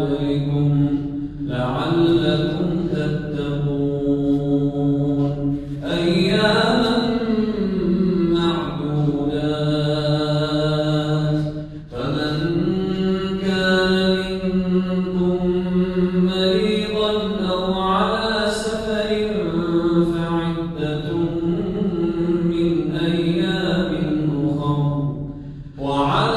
قبلكم لعلكم تتقون. أياما معدودات. فمن كان منكم مريضا أو على سفر فعدة من أيام أخر وعلى